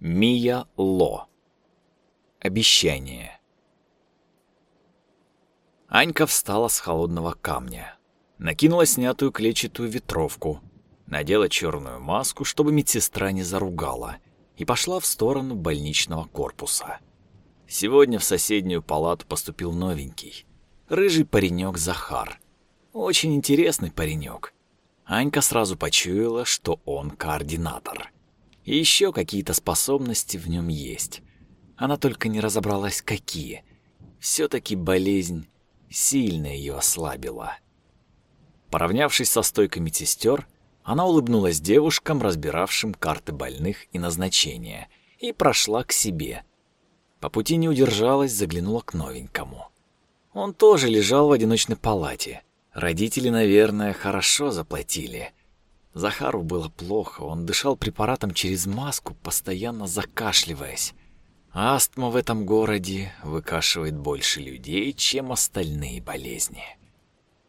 Мия Ло. Обещание. Анька встала с холодного камня, накинула снятую клетчатую ветровку, надела черную маску, чтобы медсестра не заругала, и пошла в сторону больничного корпуса. Сегодня в соседнюю палату поступил новенький, рыжий паренек Захар. Очень интересный паренек. Анька сразу почуяла, что он координатор. И еще какие-то способности в нем есть. Она только не разобралась, какие. Все-таки болезнь сильно ее ослабила. Поравнявшись со стойкой медсестер, она улыбнулась девушкам, разбиравшим карты больных и назначения, и прошла к себе. По пути не удержалась, заглянула к новенькому. Он тоже лежал в одиночной палате. Родители, наверное, хорошо заплатили. Захару было плохо, он дышал препаратом через маску, постоянно закашливаясь. Астма в этом городе выкашивает больше людей, чем остальные болезни.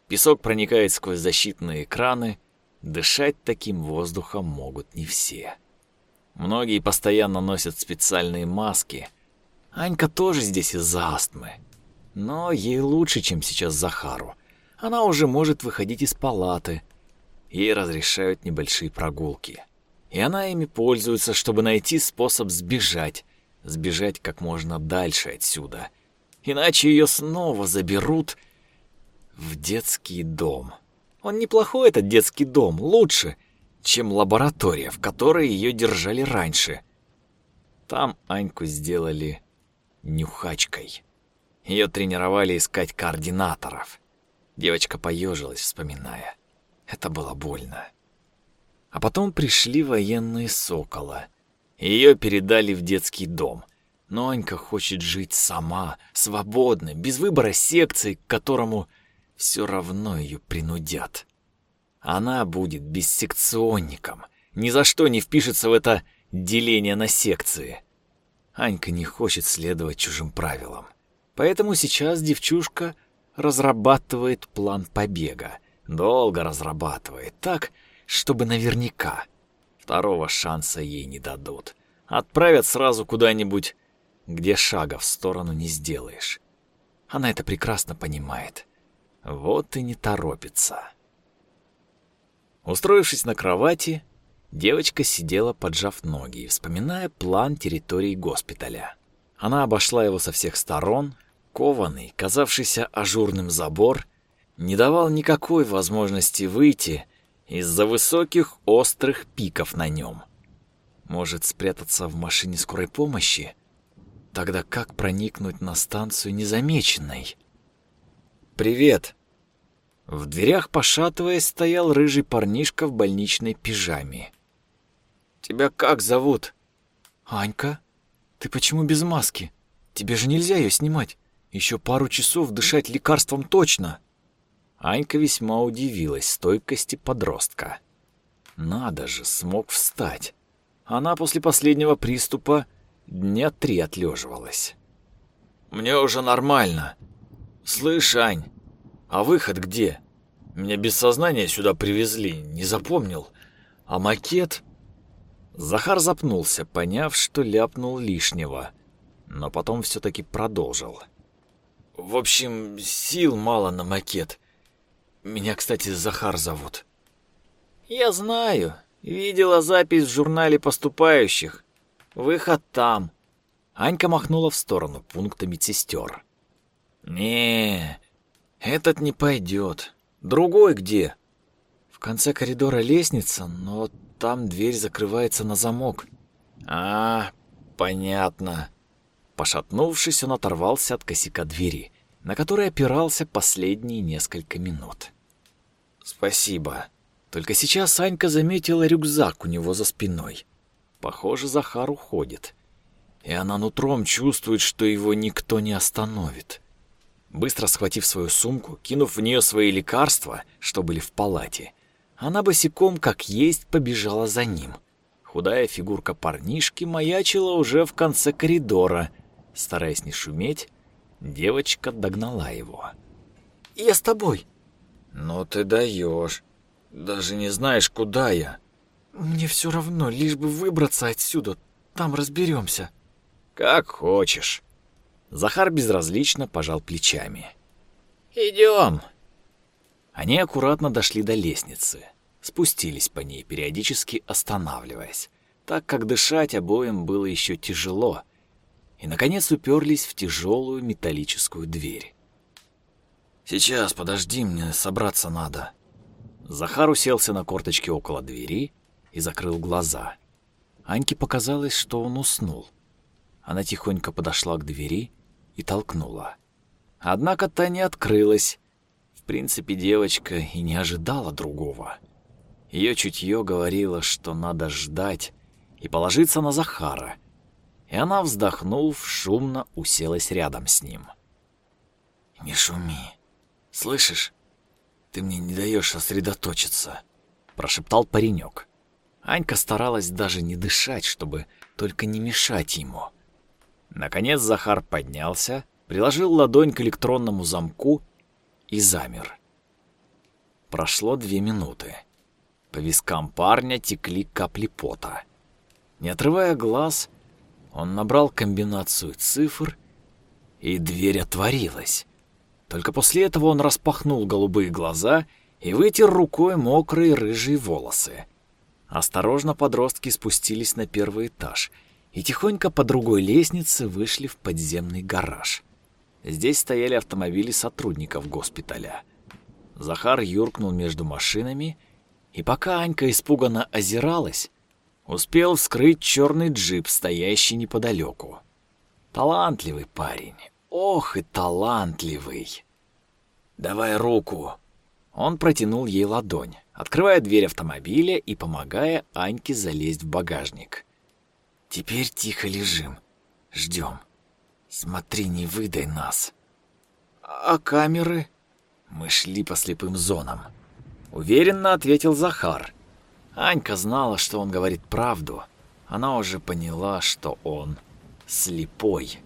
Песок проникает сквозь защитные экраны, дышать таким воздухом могут не все. Многие постоянно носят специальные маски. Анька тоже здесь из-за астмы. Но ей лучше, чем сейчас Захару. Она уже может выходить из палаты. Ей разрешают небольшие прогулки. И она ими пользуется, чтобы найти способ сбежать. Сбежать как можно дальше отсюда. Иначе ее снова заберут в детский дом. Он неплохой, этот детский дом, лучше, чем лаборатория, в которой ее держали раньше. Там Аньку сделали нюхачкой. Ее тренировали искать координаторов. Девочка поежилась, вспоминая. Это было больно. А потом пришли военные сокола. Ее передали в детский дом. Но Анька хочет жить сама, свободно, без выбора секции, к которому все равно ее принудят. Она будет бессекционником, ни за что не впишется в это деление на секции. Анька не хочет следовать чужим правилам. Поэтому сейчас девчушка разрабатывает план побега. Долго разрабатывает, так, чтобы наверняка. Второго шанса ей не дадут. Отправят сразу куда-нибудь, где шага в сторону не сделаешь. Она это прекрасно понимает. Вот и не торопится. Устроившись на кровати, девочка сидела, поджав ноги, вспоминая план территории госпиталя. Она обошла его со всех сторон, Кованый, казавшийся ажурным забор, не давал никакой возможности выйти из-за высоких острых пиков на нем. Может спрятаться в машине скорой помощи? Тогда как проникнуть на станцию незамеченной? «Привет!» В дверях, пошатываясь, стоял рыжий парнишка в больничной пижаме. «Тебя как зовут?» «Анька? Ты почему без маски? Тебе же нельзя ее снимать!» Еще пару часов дышать лекарством точно. Анька весьма удивилась стойкости подростка. Надо же, смог встать. Она после последнего приступа дня три отлеживалась. Мне уже нормально. Слышь, Ань, а выход где? Меня без сознания сюда привезли, не запомнил. А макет? Захар запнулся, поняв, что ляпнул лишнего, но потом все-таки продолжил. — в общем, сил мало на макет. Меня, кстати, Захар зовут. Я знаю. Видела запись в журнале поступающих. Выход там. Анька махнула в сторону пункта медсестер. Не, этот не пойдет. Другой где? В конце коридора лестница, но там дверь закрывается на замок. А, понятно. Пошатнувшись, он оторвался от косяка двери, на который опирался последние несколько минут. «Спасибо». Только сейчас Санька заметила рюкзак у него за спиной. Похоже, Захар уходит. И она нутром чувствует, что его никто не остановит. Быстро схватив свою сумку, кинув в нее свои лекарства, что были в палате, она босиком, как есть, побежала за ним. Худая фигурка парнишки маячила уже в конце коридора — Стараясь не шуметь, девочка догнала его. «Я с тобой!» «Ну ты даешь. Даже не знаешь, куда я». «Мне все равно, лишь бы выбраться отсюда. там разберемся. Как хочешь. Захар безразлично пожал плечами. Идем. Они аккуратно дошли до лестницы, спустились по ней, периодически останавливаясь, так как дышать обоим было еще тяжело, и, наконец, уперлись в тяжелую металлическую дверь. «Сейчас, подожди, мне собраться надо». Захар уселся на корточки около двери и закрыл глаза. Аньке показалось, что он уснул. Она тихонько подошла к двери и толкнула. Однако та не открылась. В принципе, девочка и не ожидала другого. Ее чутье говорило, что надо ждать и положиться на Захара. И она, вздохнув, шумно уселась рядом с ним. «Не шуми. Слышишь? Ты мне не даешь сосредоточиться», — прошептал паренек. Анька старалась даже не дышать, чтобы только не мешать ему. Наконец Захар поднялся, приложил ладонь к электронному замку и замер. Прошло две минуты. По вискам парня текли капли пота. Не отрывая глаз, он набрал комбинацию цифр, и дверь отворилась. Только после этого он распахнул голубые глаза и вытер рукой мокрые рыжие волосы. Осторожно подростки спустились на первый этаж и тихонько по другой лестнице вышли в подземный гараж. Здесь стояли автомобили сотрудников госпиталя. Захар юркнул между машинами, и пока Анька испуганно озиралась, успел вскрыть черный джип, стоящий неподалеку. Талантливый парень, ох и талантливый. «Давай руку!» Он протянул ей ладонь открывая дверь автомобиля и помогая Аньке залезть в багажник. «Теперь тихо лежим, ждем. Смотри, не выдай нас». «А камеры?» «Мы шли по слепым зонам», — уверенно ответил Захар. Анька знала, что он говорит правду. Она уже поняла, что он слепой.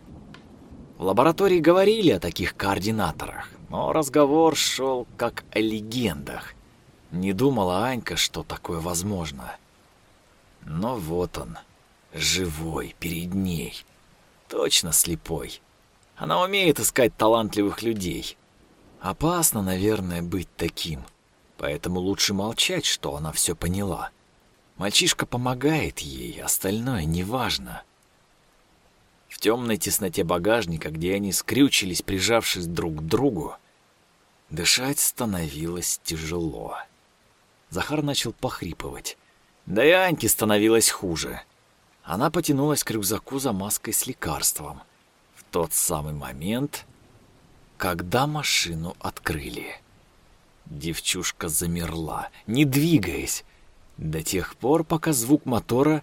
В лаборатории говорили о таких координаторах, но разговор шел как о легендах. Не думала Анька, что такое возможно. Но вот он, живой, перед ней. Точно слепой. Она умеет искать талантливых людей. Опасно, наверное, быть таким. Поэтому лучше молчать, что она все поняла. Мальчишка помогает ей, остальное неважно. В темной тесноте багажника, где они скрючились, прижавшись друг к другу, дышать становилось тяжело. Захар начал похрипывать. Да и Аньке становилось хуже. Она потянулась к рюкзаку за маской с лекарством. В тот самый момент, когда машину открыли. Девчушка замерла, не двигаясь, до тех пор, пока звук мотора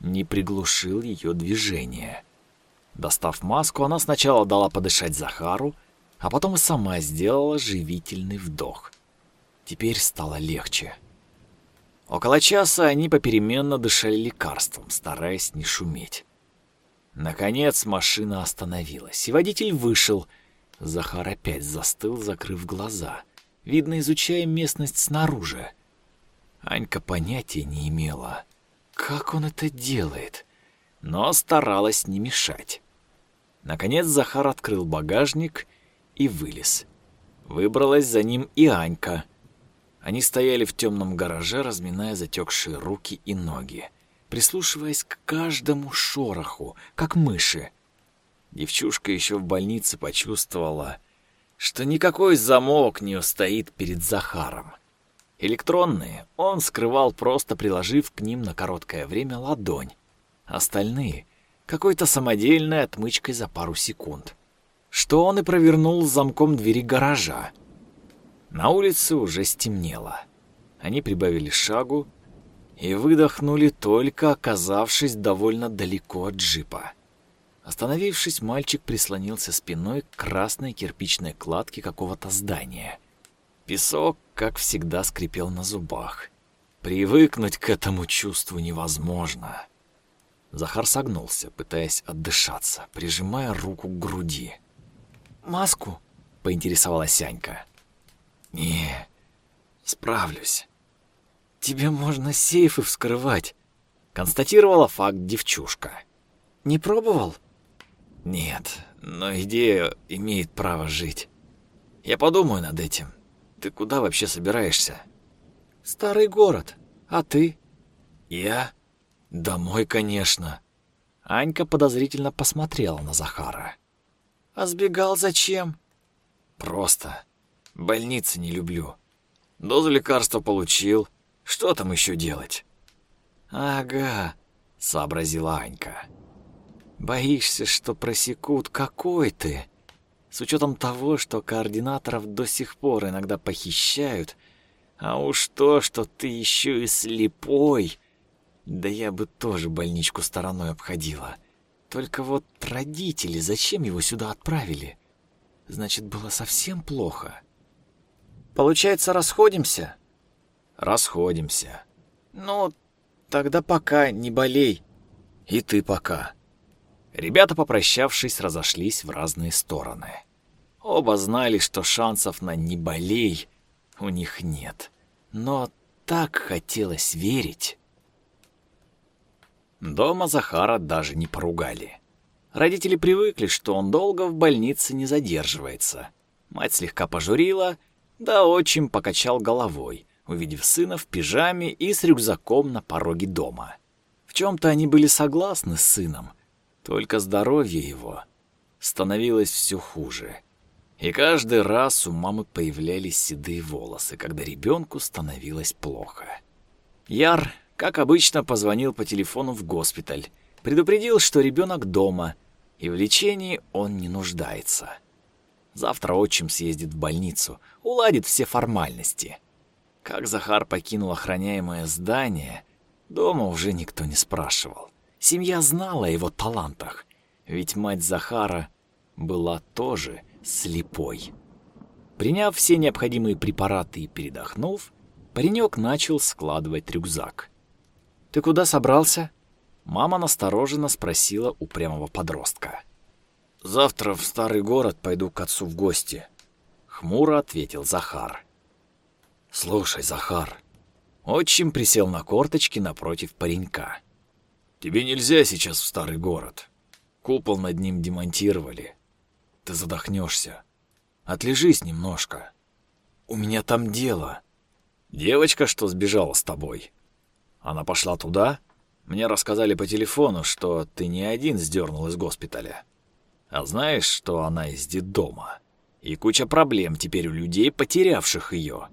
не приглушил ее движение. Достав маску, она сначала дала подышать Захару, а потом и сама сделала живительный вдох. Теперь стало легче. Около часа они попеременно дышали лекарством, стараясь не шуметь. Наконец машина остановилась, и водитель вышел. Захар опять застыл, закрыв глаза, видно, изучая местность снаружи. Анька понятия не имела, как он это делает, но старалась не мешать. Наконец Захар открыл багажник и вылез. Выбралась за ним и Анька — они стояли в темном гараже, разминая затекшие руки и ноги, прислушиваясь к каждому шороху, как мыши. Девчушка еще в больнице почувствовала, что никакой замок не устоит перед Захаром. Электронные он скрывал, просто приложив к ним на короткое время ладонь. Остальные — какой-то самодельной отмычкой за пару секунд. Что он и провернул с замком двери гаража — на улице уже стемнело. Они прибавили шагу и выдохнули, только оказавшись довольно далеко от джипа. Остановившись, мальчик прислонился спиной к красной кирпичной кладке какого-то здания. Песок, как всегда, скрипел на зубах. Привыкнуть к этому чувству невозможно. Захар согнулся, пытаясь отдышаться, прижимая руку к груди. «Маску?» — поинтересовалась Анька. «Не, справлюсь. Тебе можно сейфы вскрывать. Констатировала факт девчушка. Не пробовал? Нет, но идея имеет право жить. Я подумаю над этим. Ты куда вообще собираешься? Старый город. А ты? Я? Домой, конечно. Анька подозрительно посмотрела на Захара. А сбегал зачем? Просто. Больницы не люблю. Дозу лекарства получил. Что там еще делать? Ага, сообразила Анька. Боишься, что просекут, какой ты? С учетом того, что координаторов до сих пор иногда похищают, а уж то, что ты еще и слепой, да я бы тоже больничку стороной обходила. Только вот родители зачем его сюда отправили? Значит, было совсем плохо. Получается, расходимся? Расходимся. Ну, тогда пока, не болей. И ты пока. Ребята, попрощавшись, разошлись в разные стороны. Оба знали, что шансов на «не болей» у них нет. Но так хотелось верить. Дома Захара даже не поругали. Родители привыкли, что он долго в больнице не задерживается. Мать слегка пожурила, да отчим покачал головой, увидев сына в пижаме и с рюкзаком на пороге дома. В чем-то они были согласны с сыном, только здоровье его становилось все хуже. И каждый раз у мамы появлялись седые волосы, когда ребенку становилось плохо. Яр, как обычно, позвонил по телефону в госпиталь, предупредил, что ребенок дома, и в лечении он не нуждается. Завтра отчим съездит в больницу, уладит все формальности. Как Захар покинул охраняемое здание, дома уже никто не спрашивал. Семья знала о его талантах, ведь мать Захара была тоже слепой. Приняв все необходимые препараты и передохнув, паренек начал складывать рюкзак. «Ты куда собрался?» Мама настороженно спросила упрямого подростка. «Завтра в старый город пойду к отцу в гости», — хмуро ответил Захар. «Слушай, Захар». Отчим присел на корточки напротив паренька. «Тебе нельзя сейчас в старый город. Купол над ним демонтировали. Ты задохнешься. Отлежись немножко. У меня там дело. Девочка, что сбежала с тобой. Она пошла туда? Мне рассказали по телефону, что ты не один сдернул из госпиталя. А знаешь, что она из детдома? И куча проблем теперь у людей, потерявших ее.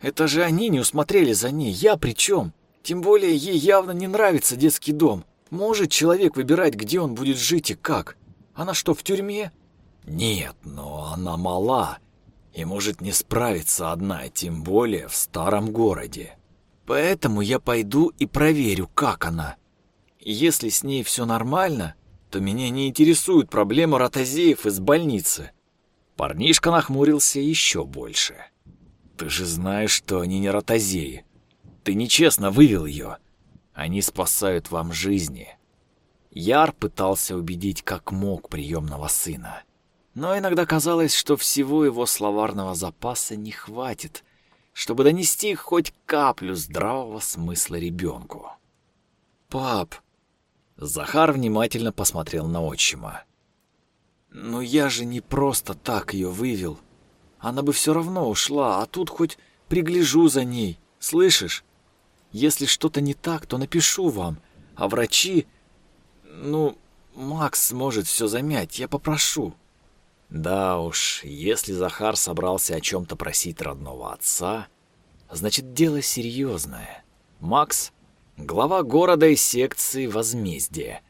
Это же они не усмотрели за ней, я при чем? Тем более ей явно не нравится детский дом. Может человек выбирать, где он будет жить и как? Она что, в тюрьме? Нет, но она мала и может не справиться одна, тем более в старом городе. Поэтому я пойду и проверю, как она. Если с ней все нормально, то меня не интересуют проблемы ротозеев из больницы. Парнишка нахмурился еще больше. Ты же знаешь, что они не ротозеи. Ты нечестно вывел ее. Они спасают вам жизни. Яр пытался убедить как мог приемного сына но иногда казалось, что всего его словарного запаса не хватит, чтобы донести хоть каплю здравого смысла ребенку. «Пап!» Захар внимательно посмотрел на отчима. «Но я же не просто так ее вывел. Она бы все равно ушла, а тут хоть пригляжу за ней, слышишь? Если что-то не так, то напишу вам, а врачи... Ну, Макс сможет все замять, я попрошу». Да уж, если Захар собрался о чем-то просить родного отца, значит дело серьезное. Макс — глава города и секции возмездия,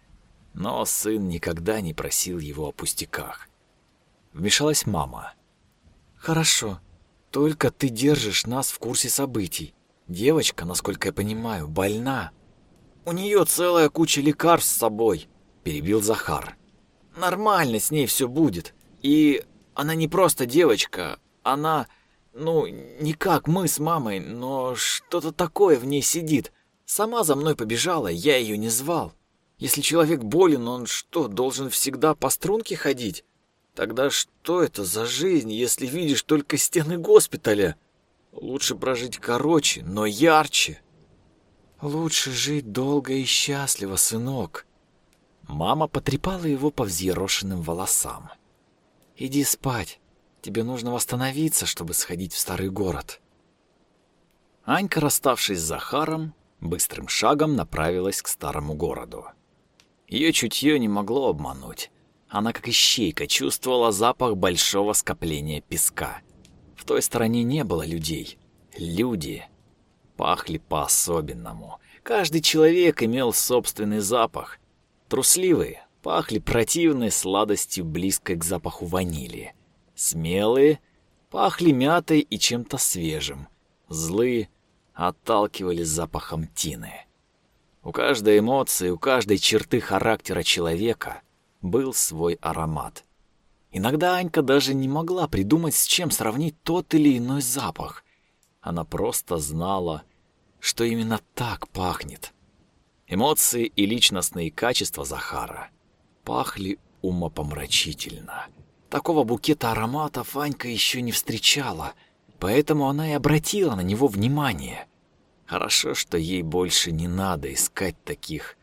но сын никогда не просил его о пустяках. Вмешалась мама. «Хорошо, только ты держишь нас в курсе событий. Девочка, насколько я понимаю, больна. У нее целая куча лекарств с собой», — перебил Захар. «Нормально с ней все будет». И она не просто девочка, она, ну, не как мы с мамой, но что-то такое в ней сидит. Сама за мной побежала, я ее не звал. Если человек болен, он что, должен всегда по струнке ходить? Тогда что это за жизнь, если видишь только стены госпиталя? Лучше прожить короче, но ярче. Лучше жить долго и счастливо, сынок. Мама потрепала его по взъерошенным волосам. Иди спать. Тебе нужно восстановиться, чтобы сходить в старый город. Анька, расставшись с Захаром, быстрым шагом направилась к старому городу. Ее чутье не могло обмануть. Она как ищейка чувствовала запах большого скопления песка. В той стороне не было людей. Люди пахли по-особенному. Каждый человек имел собственный запах. Трусливые пахли противной сладостью, близкой к запаху ванили. Смелые пахли мятой и чем-то свежим. Злые отталкивали запахом тины. У каждой эмоции, у каждой черты характера человека был свой аромат. Иногда Анька даже не могла придумать, с чем сравнить тот или иной запах. Она просто знала, что именно так пахнет. Эмоции и личностные качества Захара пахли умопомрачительно. Такого букета ароматов Анька еще не встречала, поэтому она и обратила на него внимание. Хорошо, что ей больше не надо искать таких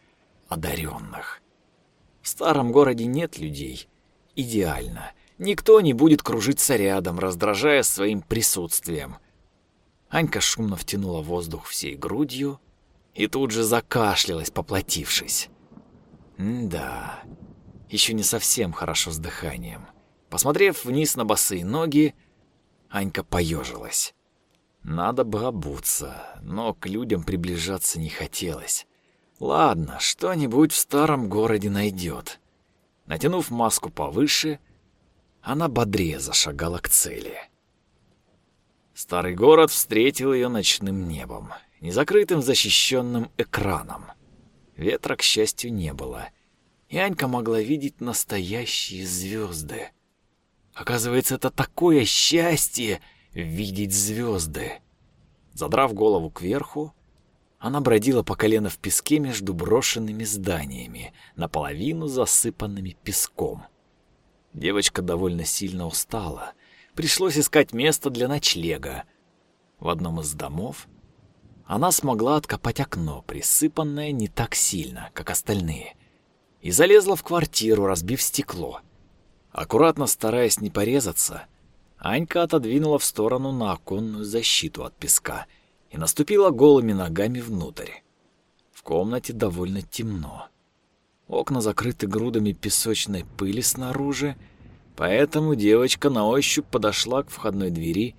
одаренных. В старом городе нет людей. Идеально. Никто не будет кружиться рядом, раздражая своим присутствием. Анька шумно втянула воздух всей грудью и тут же закашлялась, поплатившись. да, еще не совсем хорошо с дыханием. Посмотрев вниз на босые ноги, Анька поежилась. Надо бы обуться, но к людям приближаться не хотелось. Ладно, что-нибудь в старом городе найдет. Натянув маску повыше, она бодрее зашагала к цели. Старый город встретил ее ночным небом, незакрытым защищенным экраном. Ветра, к счастью, не было, и Анька могла видеть настоящие звезды. Оказывается, это такое счастье видеть звезды. Задрав голову кверху, она бродила по колено в песке между брошенными зданиями, наполовину засыпанными песком. Девочка довольно сильно устала — пришлось искать место для ночлега. В одном из домов она смогла откопать окно, присыпанное не так сильно, как остальные, и залезла в квартиру, разбив стекло. Аккуратно стараясь не порезаться, Анька отодвинула в сторону на оконную защиту от песка и наступила голыми ногами внутрь. В комнате довольно темно. Окна закрыты грудами песочной пыли снаружи, Поэтому девочка на ощупь подошла к входной двери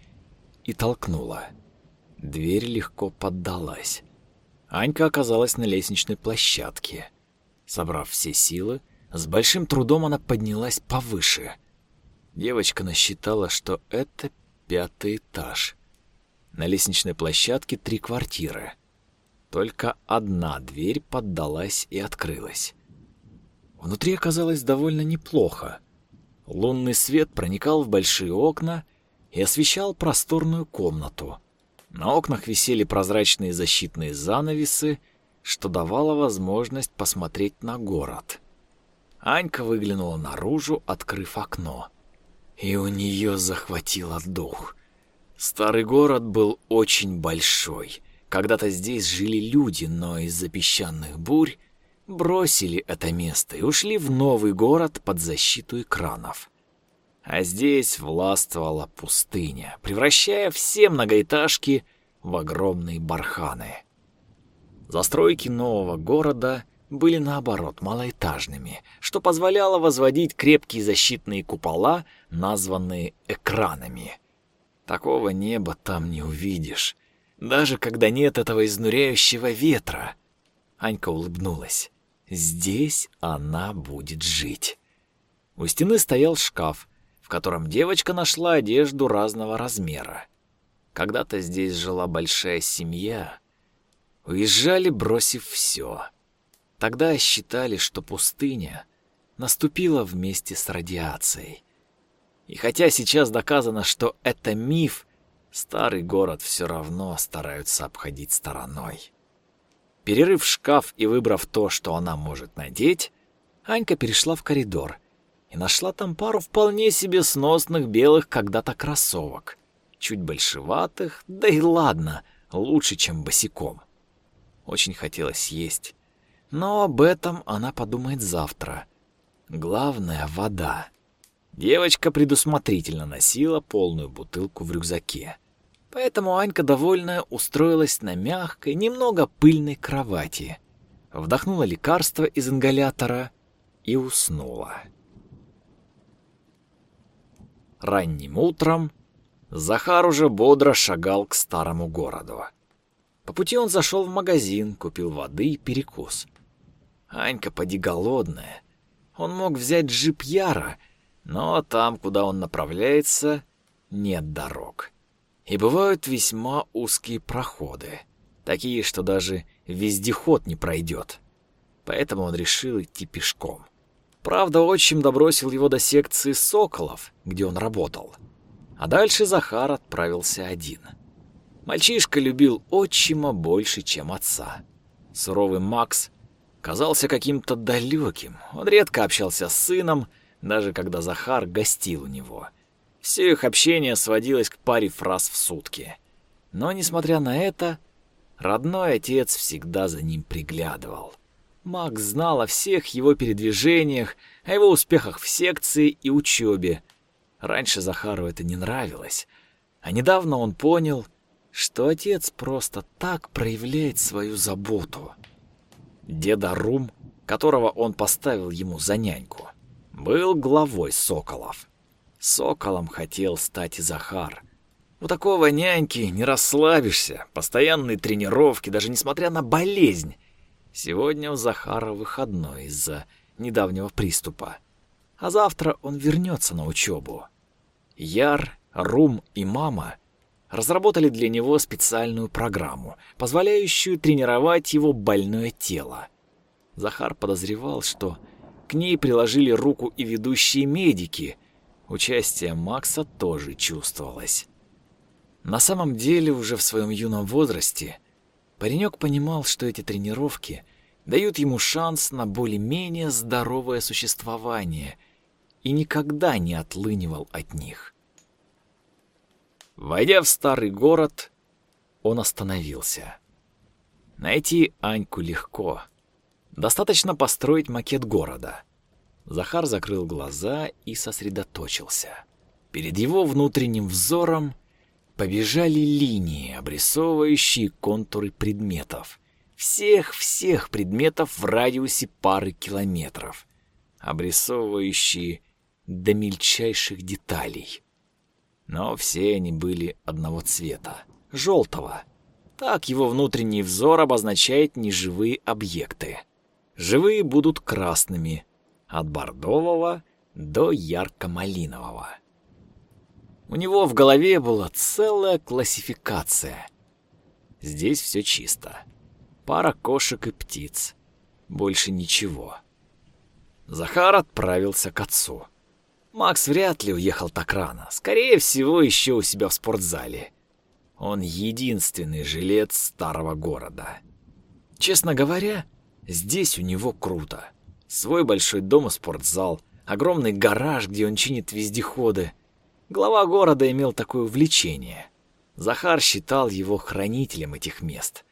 и толкнула. Дверь легко поддалась. Анька оказалась на лестничной площадке. Собрав все силы, с большим трудом она поднялась повыше. Девочка насчитала, что это пятый этаж. На лестничной площадке три квартиры. Только одна дверь поддалась и открылась. Внутри оказалось довольно неплохо. Лунный свет проникал в большие окна и освещал просторную комнату. На окнах висели прозрачные защитные занавесы, что давало возможность посмотреть на город. Анька выглянула наружу, открыв окно. И у нее захватило дух. Старый город был очень большой. Когда-то здесь жили люди, но из-за песчаных бурь бросили это место и ушли в новый город под защиту экранов. А здесь властвовала пустыня, превращая все многоэтажки в огромные барханы. Застройки нового города были наоборот малоэтажными, что позволяло возводить крепкие защитные купола, названные экранами. Такого неба там не увидишь, даже когда нет этого изнуряющего ветра. Анька улыбнулась. Здесь она будет жить. У стены стоял шкаф, в котором девочка нашла одежду разного размера. Когда-то здесь жила большая семья. Уезжали, бросив все. Тогда считали, что пустыня наступила вместе с радиацией. И хотя сейчас доказано, что это миф, старый город все равно стараются обходить стороной. Перерыв шкаф и выбрав то, что она может надеть, Анька перешла в коридор и нашла там пару вполне себе сносных белых когда-то кроссовок. Чуть большеватых, да и ладно, лучше, чем босиком. Очень хотелось есть. Но об этом она подумает завтра. Главное — вода. Девочка предусмотрительно носила полную бутылку в рюкзаке. Поэтому Анька, довольная, устроилась на мягкой, немного пыльной кровати. Вдохнула лекарство из ингалятора и уснула. Ранним утром Захар уже бодро шагал к старому городу. По пути он зашел в магазин, купил воды и перекус. Анька поди голодная. Он мог взять джип Яра, но там, куда он направляется, нет дорог. И бывают весьма узкие проходы, такие, что даже вездеход не пройдет. Поэтому он решил идти пешком. Правда, отчим добросил его до секции соколов, где он работал. А дальше Захар отправился один. Мальчишка любил отчима больше, чем отца. Суровый Макс казался каким-то далеким. Он редко общался с сыном, даже когда Захар гостил у него. Все их общение сводилось к паре фраз в сутки. Но, несмотря на это, родной отец всегда за ним приглядывал. Макс знал о всех его передвижениях, о его успехах в секции и учебе. Раньше Захару это не нравилось, а недавно он понял, что отец просто так проявляет свою заботу. Деда Рум, которого он поставил ему за няньку, был главой Соколов. Соколом хотел стать и Захар. У такого няньки не расслабишься, постоянные тренировки, даже несмотря на болезнь. Сегодня у Захара выходной из-за недавнего приступа. А завтра он вернется на учебу. Яр, Рум и мама разработали для него специальную программу, позволяющую тренировать его больное тело. Захар подозревал, что к ней приложили руку и ведущие медики. Участие Макса тоже чувствовалось. На самом деле, уже в своем юном возрасте Паренек понимал, что эти тренировки дают ему шанс на более-менее здоровое существование и никогда не отлынивал от них. Войдя в старый город, он остановился. Найти Аньку легко. Достаточно построить макет города. Захар закрыл глаза и сосредоточился. Перед его внутренним взором побежали линии, обрисовывающие контуры предметов. Всех-всех предметов в радиусе пары километров, обрисовывающие до мельчайших деталей. Но все они были одного цвета — желтого. Так его внутренний взор обозначает неживые объекты. Живые будут красными, от бордового до ярко-малинового. У него в голове была целая классификация. Здесь все чисто. Пара кошек и птиц. Больше ничего. Захар отправился к отцу. Макс вряд ли уехал так рано. Скорее всего, еще у себя в спортзале. Он единственный жилец старого города. Честно говоря, здесь у него круто. Свой большой дом и спортзал, огромный гараж, где он чинит вездеходы, Глава города имел такое увлечение. Захар считал его хранителем этих мест.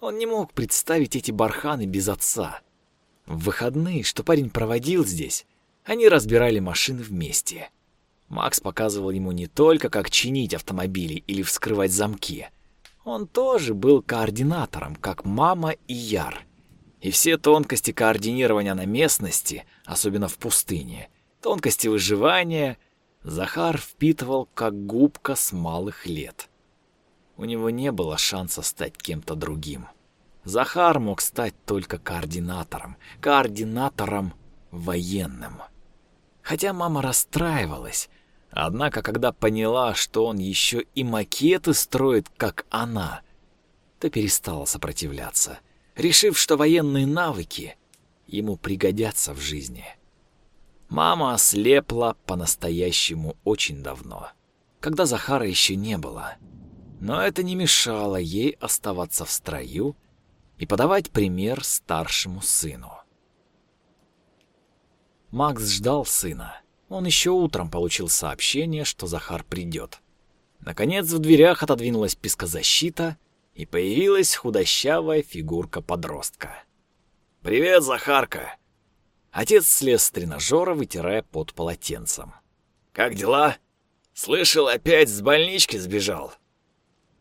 Он не мог представить эти барханы без отца. В выходные, что парень проводил здесь, они разбирали машины вместе. Макс показывал ему не только, как чинить автомобили или вскрывать замки. Он тоже был координатором, как мама и Яр. И все тонкости координирования на местности, особенно в пустыне, тонкости выживания — Захар впитывал как губка с малых лет. У него не было шанса стать кем-то другим. Захар мог стать только координатором, координатором военным. Хотя мама расстраивалась, однако когда поняла, что он еще и макеты строит, как она, то перестала сопротивляться, решив, что военные навыки ему пригодятся в жизни. Мама ослепла по-настоящему очень давно, когда Захара еще не было. Но это не мешало ей оставаться в строю и подавать пример старшему сыну. Макс ждал сына. Он еще утром получил сообщение, что Захар придет. Наконец в дверях отодвинулась пескозащита, и появилась худощавая фигурка подростка. «Привет, Захарка!» Отец слез с тренажера, вытирая под полотенцем. «Как дела? Слышал, опять с больнички сбежал?»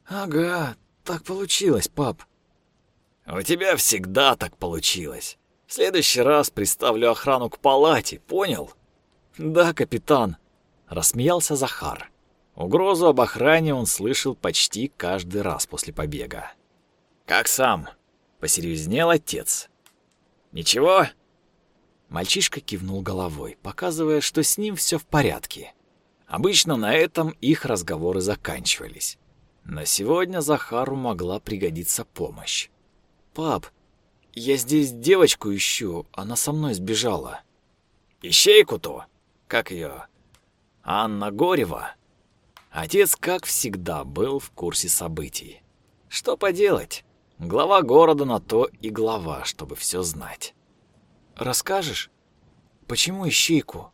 «Ага, так получилось, пап». «У тебя всегда так получилось. Следующий раз приставлю охрану к палате, понял?» «Да, капитан», — рассмеялся Захар. Угрозу об охране он слышал почти каждый раз после побега. «Как сам?» — посерьезнел отец. «Ничего?» Мальчишка кивнул головой, показывая, что с ним все в порядке. Обычно на этом их разговоры заканчивались. Но сегодня Захару могла пригодиться помощь. «Пап, я здесь девочку ищу, она со мной сбежала». «Ищейку-то? Как ее? Анна Горева?» Отец, как всегда, был в курсе событий. Что поделать? Глава города на то и глава, чтобы все знать. Расскажешь? Почему ищейку?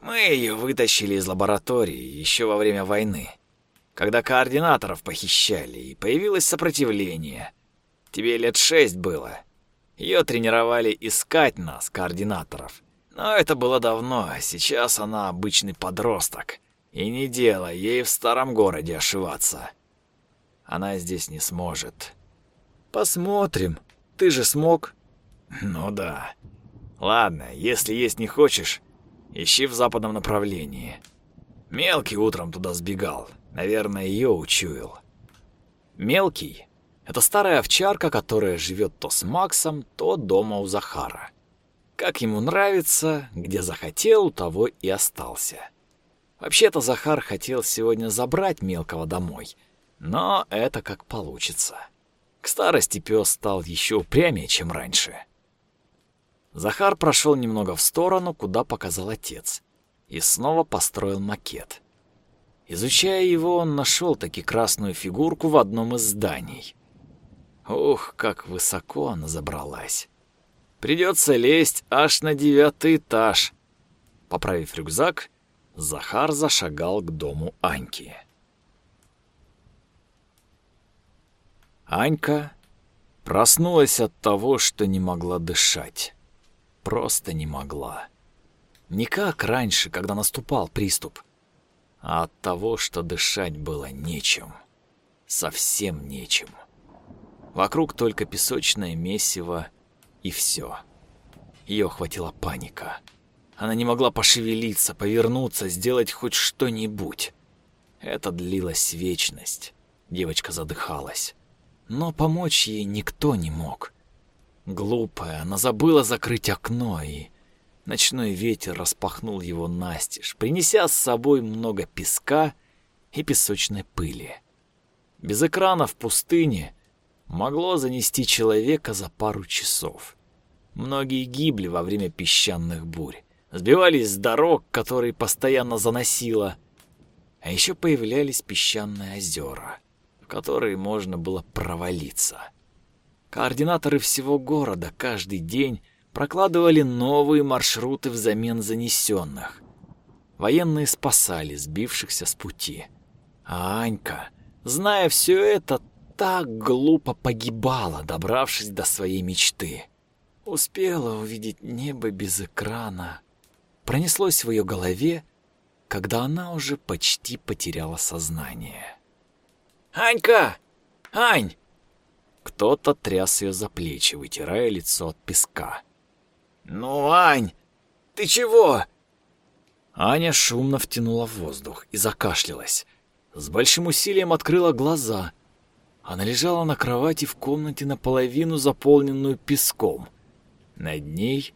Мы ее вытащили из лаборатории еще во время войны, когда координаторов похищали, и появилось сопротивление. Тебе лет шесть было. Ее тренировали искать нас, координаторов. Но это было давно, а сейчас она обычный подросток. И не дело ей в старом городе ошиваться. Она здесь не сможет. Посмотрим. Ты же смог. Ну да. Ладно, если есть не хочешь, ищи в западном направлении. Мелкий утром туда сбегал. Наверное, ее учуял. Мелкий — это старая овчарка, которая живет то с Максом, то дома у Захара. Как ему нравится, где захотел, того и остался. Вообще-то Захар хотел сегодня забрать мелкого домой, но это как получится. К старости пес стал еще упрямее, чем раньше. Захар прошел немного в сторону, куда показал отец, и снова построил макет. Изучая его, он нашел таки красную фигурку в одном из зданий. Ух, как высоко она забралась. Придется лезть аж на девятый этаж. Поправив рюкзак, Захар зашагал к дому Аньки. Анька проснулась от того, что не могла дышать. Просто не могла. Не как раньше, когда наступал приступ, а от того, что дышать было нечем. Совсем нечем. Вокруг только песочное месиво и все. Ее охватила паника. Она не могла пошевелиться, повернуться, сделать хоть что-нибудь. Это длилось вечность. Девочка задыхалась. Но помочь ей никто не мог. Глупая, она забыла закрыть окно, и ночной ветер распахнул его настежь, принеся с собой много песка и песочной пыли. Без экрана в пустыне могло занести человека за пару часов. Многие гибли во время песчаных бурь сбивались с дорог, которые постоянно заносило. А еще появлялись песчаные озера, в которые можно было провалиться. Координаторы всего города каждый день прокладывали новые маршруты взамен занесенных. Военные спасали сбившихся с пути. А Анька, зная все это, так глупо погибала, добравшись до своей мечты. Успела увидеть небо без экрана, пронеслось в ее голове, когда она уже почти потеряла сознание. «Анька! Ань!» Кто-то тряс ее за плечи, вытирая лицо от песка. «Ну, Ань, ты чего?» Аня шумно втянула воздух и закашлялась. С большим усилием открыла глаза. Она лежала на кровати в комнате наполовину заполненную песком. Над ней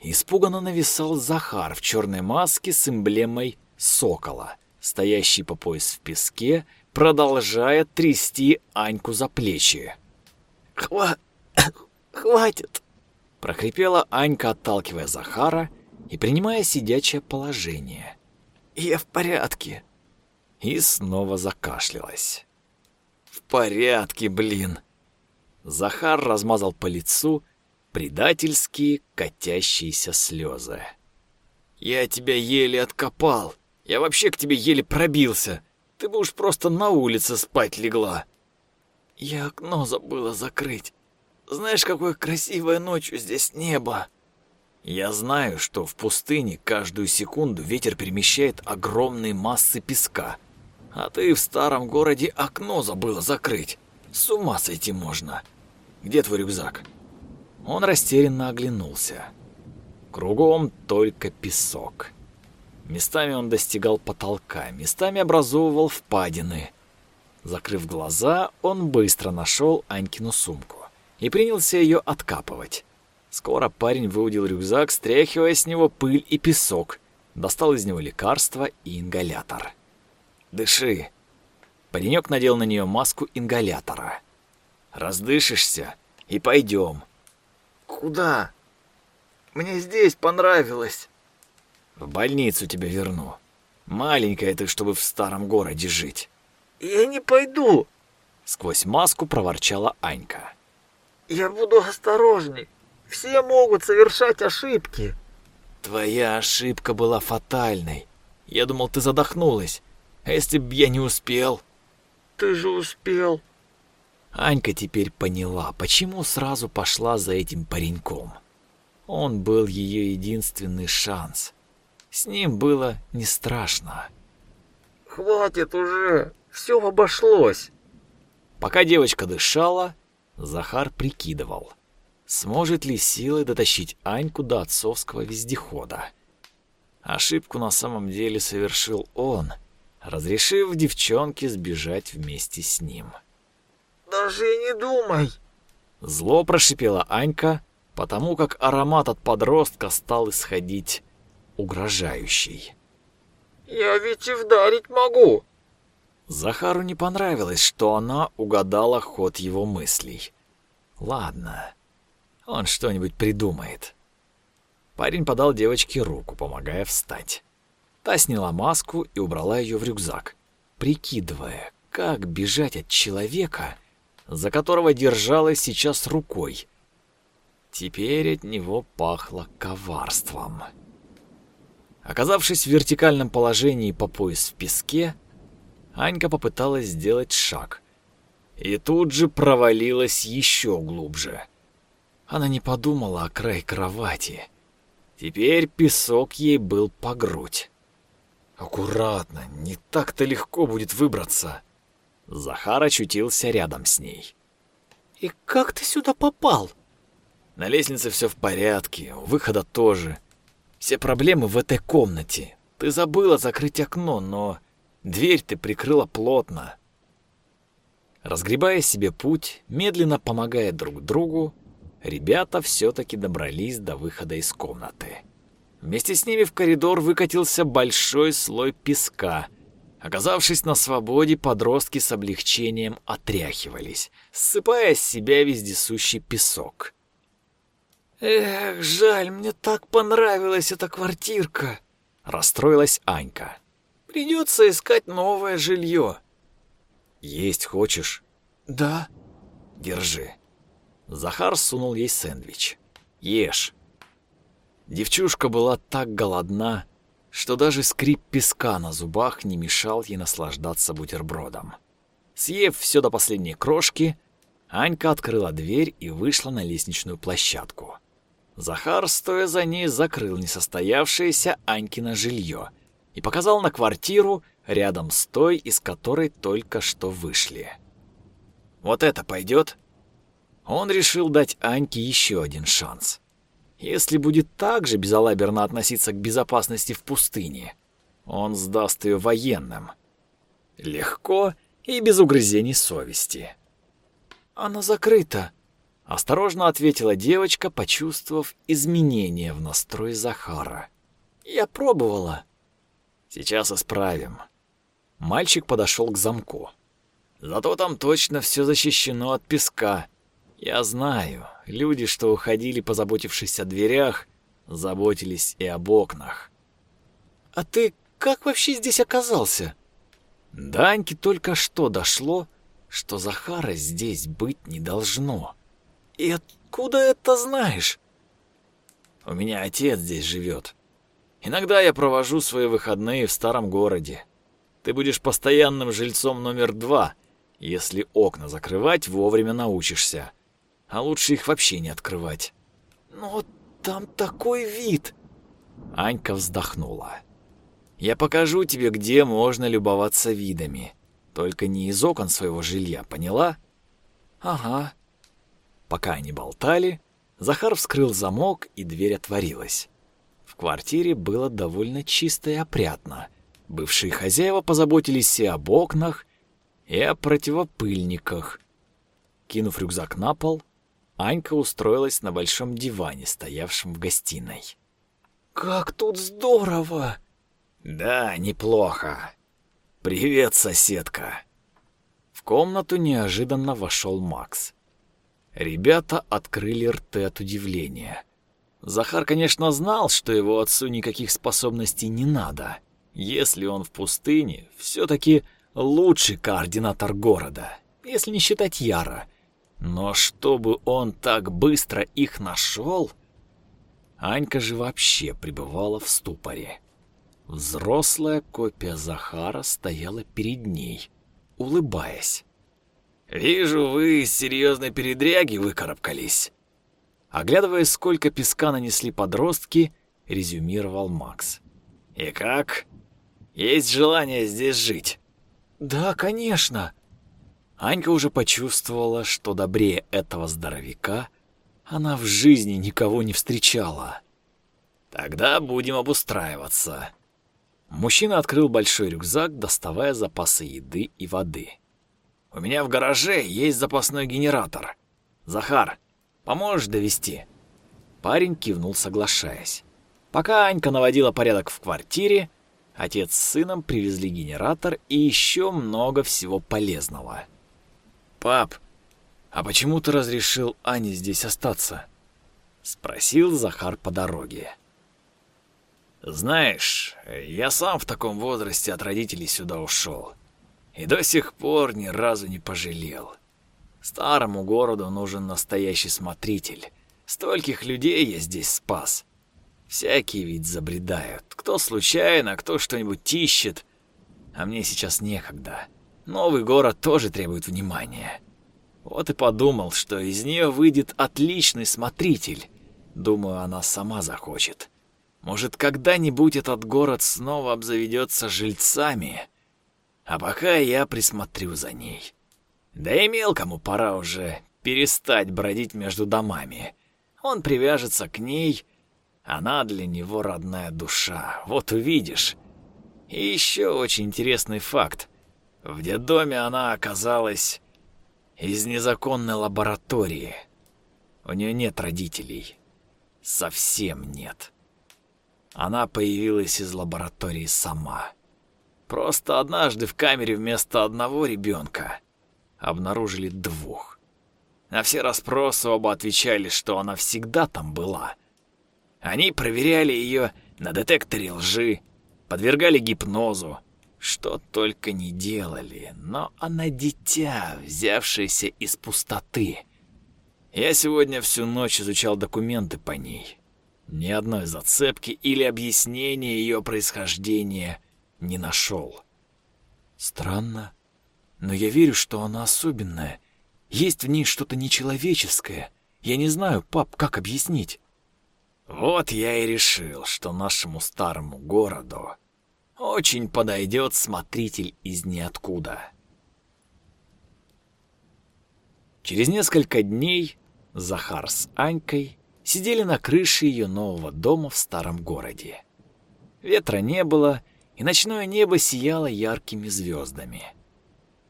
Испуганно нависал Захар в черной маске с эмблемой сокола, стоящий по пояс в песке, продолжая трясти Аньку за плечи. «Хва... хватит!» — прохрипела Анька, отталкивая Захара и принимая сидячее положение. «Я в порядке!» И снова закашлялась. «В порядке, блин!» Захар размазал по лицу предательские катящиеся слезы. «Я тебя еле откопал. Я вообще к тебе еле пробился. Ты бы уж просто на улице спать легла». Я окно забыла закрыть. Знаешь, какое красивое ночью здесь небо. Я знаю, что в пустыне каждую секунду ветер перемещает огромные массы песка. А ты в старом городе окно забыла закрыть. С ума сойти можно. Где твой рюкзак? Он растерянно оглянулся. Кругом только песок. Местами он достигал потолка, местами образовывал впадины. Закрыв глаза, он быстро нашел Анькину сумку и принялся ее откапывать. Скоро парень выудил рюкзак, стряхивая с него пыль и песок, достал из него лекарство и ингалятор. «Дыши!» Паренек надел на нее маску ингалятора. «Раздышишься и пойдем». «Куда?» «Мне здесь понравилось». «В больницу тебя верну. Маленькая ты, чтобы в старом городе жить». «Я не пойду!» Сквозь маску проворчала Анька. «Я буду осторожней. Все могут совершать ошибки». «Твоя ошибка была фатальной. Я думал, ты задохнулась. А если б я не успел?» «Ты же успел». Анька теперь поняла, почему сразу пошла за этим пареньком. Он был ее единственный шанс. С ним было не страшно. «Хватит уже, все обошлось». Пока девочка дышала, Захар прикидывал, сможет ли силой дотащить Аньку до отцовского вездехода. Ошибку на самом деле совершил он, разрешив девчонке сбежать вместе с ним. «Даже не думай!» Зло прошипела Анька, потому как аромат от подростка стал исходить угрожающий. «Я ведь и вдарить могу!» Захару не понравилось, что она угадала ход его мыслей. Ладно, он что-нибудь придумает. Парень подал девочке руку, помогая встать. Та сняла маску и убрала ее в рюкзак, прикидывая, как бежать от человека, за которого держалась сейчас рукой. Теперь от него пахло коварством. Оказавшись в вертикальном положении по пояс в песке, Анька попыталась сделать шаг. И тут же провалилась еще глубже. Она не подумала о край кровати. Теперь песок ей был по грудь. Аккуратно, не так-то легко будет выбраться. Захар очутился рядом с ней. «И как ты сюда попал?» На лестнице все в порядке, у выхода тоже. Все проблемы в этой комнате. Ты забыла закрыть окно, но Дверь ты прикрыла плотно. Разгребая себе путь, медленно помогая друг другу, ребята все-таки добрались до выхода из комнаты. Вместе с ними в коридор выкатился большой слой песка. Оказавшись на свободе, подростки с облегчением отряхивались, ссыпая с себя вездесущий песок. «Эх, жаль, мне так понравилась эта квартирка!» Расстроилась Анька. Придется искать новое жилье. Есть хочешь? Да. Держи. Захар сунул ей сэндвич. Ешь. Девчушка была так голодна, что даже скрип песка на зубах не мешал ей наслаждаться бутербродом. Съев все до последней крошки, Анька открыла дверь и вышла на лестничную площадку. Захар, стоя за ней, закрыл несостоявшееся Анькино жилье и показал на квартиру рядом с той, из которой только что вышли. «Вот это пойдет?» Он решил дать Аньке еще один шанс. Если будет так же безалаберно относиться к безопасности в пустыне, он сдаст ее военным. Легко и без угрызений совести. «Она закрыта», — осторожно ответила девочка, почувствовав изменения в настрое Захара. «Я пробовала». Сейчас исправим. Мальчик подошел к замку. Зато там точно все защищено от песка. Я знаю, люди, что уходили, позаботившись о дверях, заботились и об окнах. А ты как вообще здесь оказался? Даньке только что дошло, что Захара здесь быть не должно. И откуда это знаешь? У меня отец здесь живет. Иногда я провожу свои выходные в старом городе. Ты будешь постоянным жильцом номер два, Если окна закрывать, вовремя научишься. А лучше их вообще не открывать. Но там такой вид. Анька вздохнула. Я покажу тебе, где можно любоваться видами. Только не из окон своего жилья, поняла? Ага. Пока они болтали, Захар вскрыл замок, и дверь отворилась. В квартире было довольно чисто и опрятно. Бывшие хозяева позаботились и об окнах, и о противопыльниках. Кинув рюкзак на пол, Анька устроилась на большом диване, стоявшем в гостиной. «Как тут здорово!» «Да, неплохо. Привет, соседка!» В комнату неожиданно вошел Макс. Ребята открыли рты от удивления. Захар, конечно, знал, что его отцу никаких способностей не надо. Если он в пустыне, все-таки лучший координатор города, если не считать Яра. Но чтобы он так быстро их нашел... Анька же вообще пребывала в ступоре. Взрослая копия Захара стояла перед ней, улыбаясь. «Вижу, вы из серьезной передряги выкарабкались». Оглядывая, сколько песка нанесли подростки, резюмировал Макс. «И как? Есть желание здесь жить?» «Да, конечно». Анька уже почувствовала, что добрее этого здоровяка она в жизни никого не встречала. «Тогда будем обустраиваться». Мужчина открыл большой рюкзак, доставая запасы еды и воды. У меня в гараже есть запасной генератор. Захар, поможешь довести? Парень кивнул, соглашаясь. Пока Анька наводила порядок в квартире, отец с сыном привезли генератор и еще много всего полезного. «Пап, а почему ты разрешил Ане здесь остаться?» — спросил Захар по дороге. «Знаешь, я сам в таком возрасте от родителей сюда ушел. И до сих пор ни разу не пожалел. Старому городу нужен настоящий смотритель. Стольких людей я здесь спас. Всякие ведь забредают. Кто случайно, кто что-нибудь ищет. А мне сейчас некогда. Новый город тоже требует внимания. Вот и подумал, что из нее выйдет отличный смотритель. Думаю, она сама захочет. Может, когда-нибудь этот город снова обзаведется жильцами, а пока я присмотрю за ней. Да и мелкому пора уже перестать бродить между домами. Он привяжется к ней, она для него родная душа, вот увидишь. И еще очень интересный факт. В детдоме она оказалась из незаконной лаборатории. У нее нет родителей. Совсем нет. Она появилась из лаборатории сама. Просто однажды в камере вместо одного ребенка обнаружили двух. На все расспросы оба отвечали, что она всегда там была. Они проверяли ее на детекторе лжи, подвергали гипнозу, что только не делали, но она дитя, взявшееся из пустоты. Я сегодня всю ночь изучал документы по ней. Ни одной зацепки или объяснения ее происхождения не нашел. Странно, но я верю, что она особенная. Есть в ней что-то нечеловеческое. Я не знаю, пап, как объяснить. Вот я и решил, что нашему старому городу очень подойдет смотритель из ниоткуда. Через несколько дней Захар с Анькой сидели на крыше ее нового дома в старом городе. Ветра не было, и ночное небо сияло яркими звездами.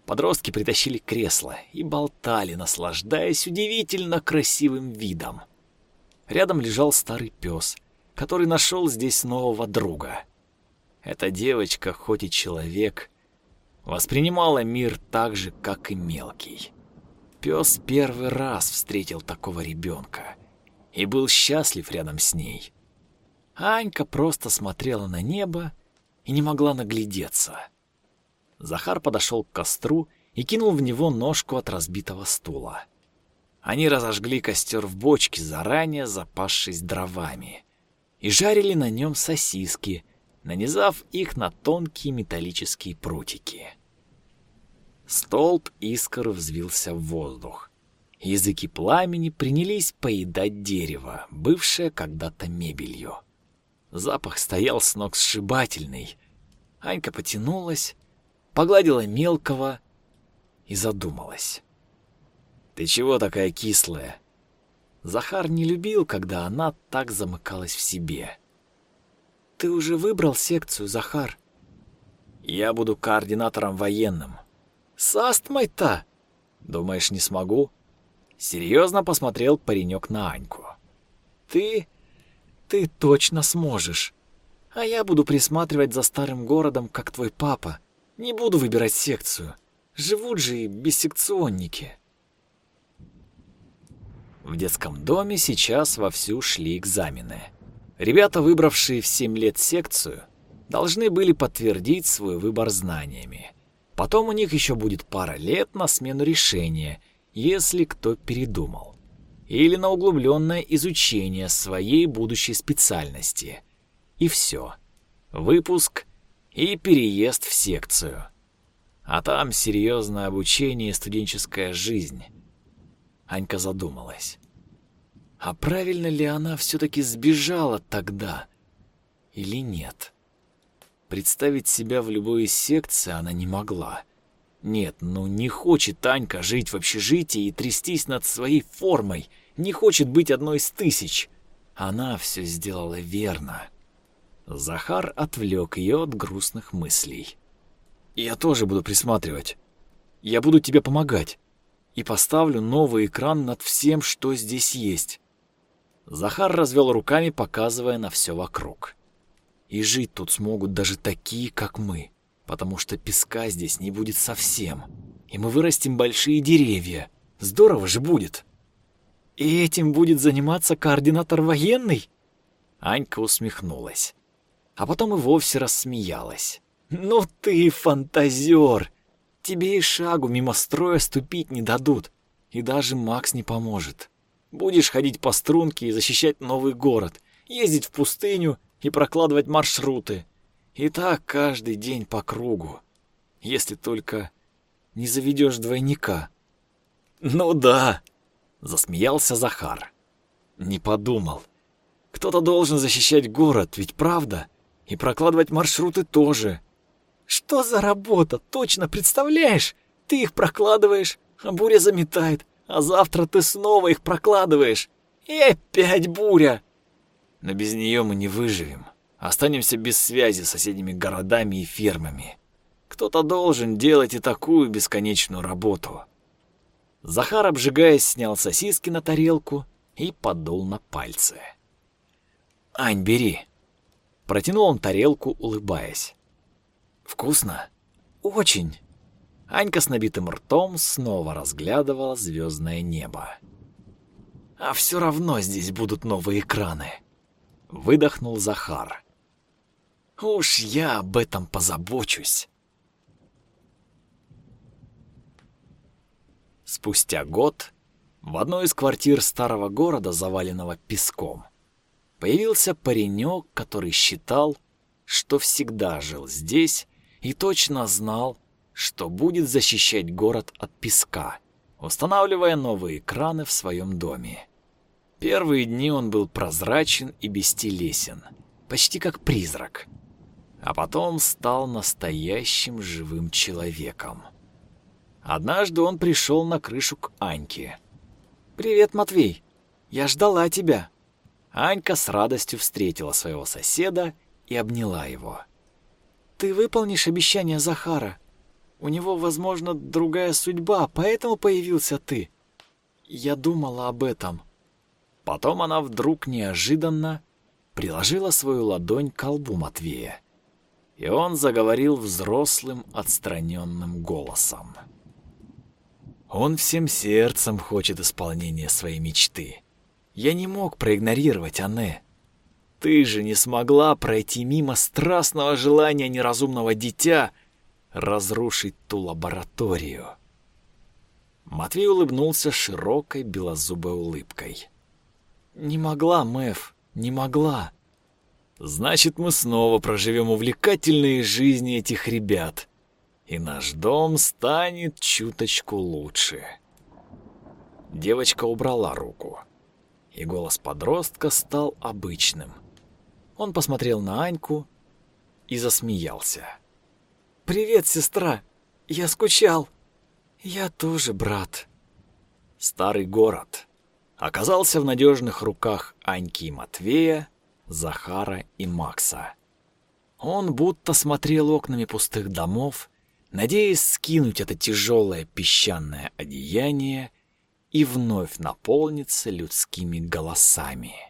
Подростки притащили кресло и болтали, наслаждаясь удивительно красивым видом. Рядом лежал старый пес, который нашел здесь нового друга. Эта девочка, хоть и человек, воспринимала мир так же, как и мелкий. Пес первый раз встретил такого ребенка и был счастлив рядом с ней. Анька просто смотрела на небо и не могла наглядеться. Захар подошел к костру и кинул в него ножку от разбитого стула. Они разожгли костер в бочке, заранее запасшись дровами, и жарили на нем сосиски, нанизав их на тонкие металлические прутики. Столб искр взвился в воздух. Языки пламени принялись поедать дерево, бывшее когда-то мебелью. Запах стоял с ног сшибательный. Анька потянулась, погладила мелкого и задумалась. «Ты чего такая кислая?» Захар не любил, когда она так замыкалась в себе. «Ты уже выбрал секцию, Захар?» «Я буду координатором военным». «С астмой-то?» «Думаешь, не смогу?» Серьезно посмотрел паренек на Аньку. «Ты... ты точно сможешь. А я буду присматривать за старым городом, как твой папа. Не буду выбирать секцию. Живут же и бессекционники». В детском доме сейчас вовсю шли экзамены. Ребята, выбравшие в 7 лет секцию, должны были подтвердить свой выбор знаниями. Потом у них еще будет пара лет на смену решения, если кто передумал. Или на углубленное изучение своей будущей специальности. И все. Выпуск и переезд в секцию. А там серьезное обучение и студенческая жизнь. Анька задумалась. А правильно ли она все-таки сбежала тогда? Или нет? Представить себя в любой из секций она не могла. Нет, ну не хочет Анька жить в общежитии и трястись над своей формой. Не хочет быть одной из тысяч. Она все сделала верно. Захар отвлек ее от грустных мыслей. «Я тоже буду присматривать. Я буду тебе помогать и поставлю новый экран над всем, что здесь есть. Захар развел руками, показывая на все вокруг. И жить тут смогут даже такие, как мы, потому что песка здесь не будет совсем, и мы вырастим большие деревья. Здорово же будет. И этим будет заниматься координатор военный? Анька усмехнулась, а потом и вовсе рассмеялась. Ну ты фантазер! Тебе и шагу мимо строя ступить не дадут, и даже Макс не поможет. Будешь ходить по струнке и защищать новый город, ездить в пустыню и прокладывать маршруты. И так каждый день по кругу. Если только не заведешь двойника. Ну да, засмеялся Захар. Не подумал. Кто-то должен защищать город, ведь правда? И прокладывать маршруты тоже. Что за работа, точно представляешь? Ты их прокладываешь, а буря заметает, а завтра ты снова их прокладываешь. И опять буря. Но без нее мы не выживем. Останемся без связи с соседними городами и фермами. Кто-то должен делать и такую бесконечную работу. Захар, обжигаясь, снял сосиски на тарелку и подул на пальцы. «Ань, бери!» Протянул он тарелку, улыбаясь. Вкусно? Очень. Анька с набитым ртом снова разглядывала звездное небо. А все равно здесь будут новые экраны. Выдохнул Захар. Уж я об этом позабочусь. Спустя год в одной из квартир старого города, заваленного песком, появился паренек, который считал, что всегда жил здесь и точно знал, что будет защищать город от песка, устанавливая новые экраны в своем доме. Первые дни он был прозрачен и бестелесен, почти как призрак, а потом стал настоящим живым человеком. Однажды он пришел на крышу к Аньке. «Привет, Матвей! Я ждала тебя!» Анька с радостью встретила своего соседа и обняла его. Ты выполнишь обещание Захара. У него, возможно, другая судьба, поэтому появился ты. Я думала об этом. Потом она вдруг неожиданно приложила свою ладонь к колбу Матвея. И он заговорил взрослым, отстраненным голосом. Он всем сердцем хочет исполнения своей мечты. Я не мог проигнорировать Анне. Ты же не смогла пройти мимо страстного желания неразумного дитя разрушить ту лабораторию. Матвей улыбнулся широкой белозубой улыбкой. «Не могла, Мэв, не могла». «Значит, мы снова проживем увлекательные жизни этих ребят. и наш дом станет чуточку лучше. Девочка убрала руку, и голос подростка стал обычным. Он посмотрел на Аньку и засмеялся. «Привет, сестра! Я скучал!» «Я тоже, брат!» Старый город оказался в надежных руках Аньки и Матвея, Захара и Макса. Он будто смотрел окнами пустых домов, надеясь скинуть это тяжелое песчаное одеяние и вновь наполниться людскими голосами.